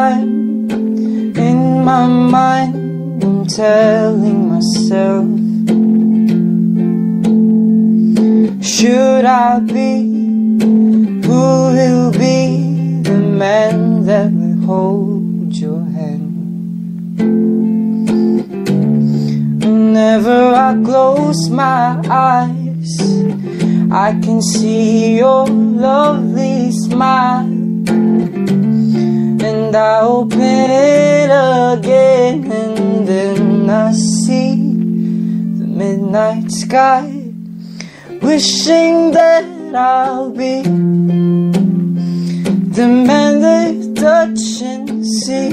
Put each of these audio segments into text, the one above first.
time in my mind. I'm telling myself, should I be? Who will be the man that will hold your hand? Whenever I close my eyes, I can see your lovely smile and I open it again, and then I see the midnight sky. Wishing that I'll be the man they touch and see.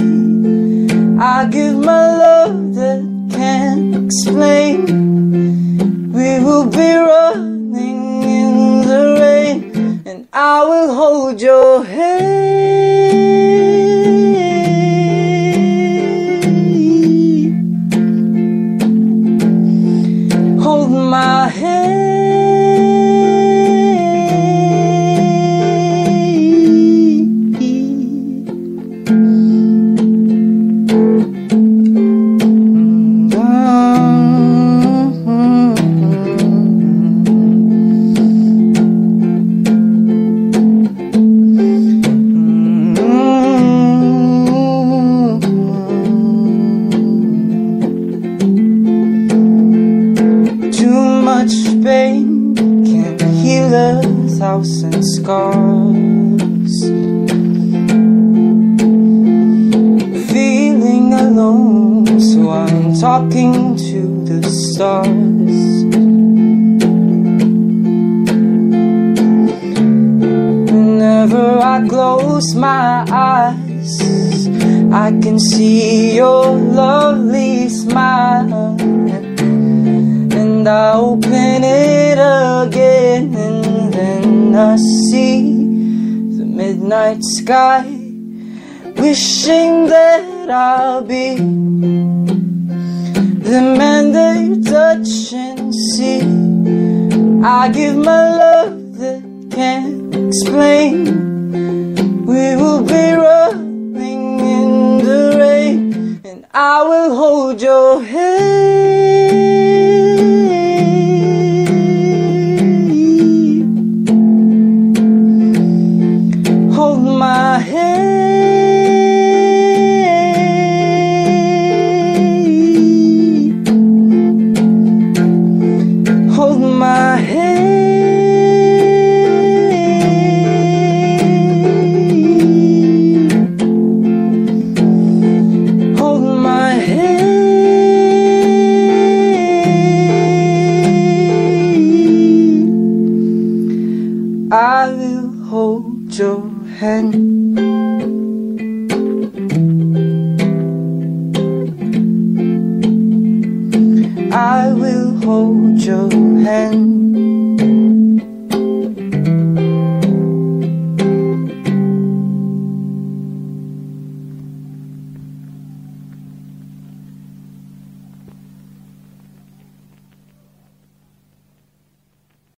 I give my love that can't explain. We will be running in the rain, and I will hold your hand. Thousand scars. Feeling alone, so I'm talking to the stars. Whenever I close my eyes, I can see your lovely smile. And I open it then I see the midnight sky. Wishing that I'll be the man they touch and see. I give my love that can't explain. We will be running in the rain, and I will hold your hand. I will hold your hand. I will hold your hand.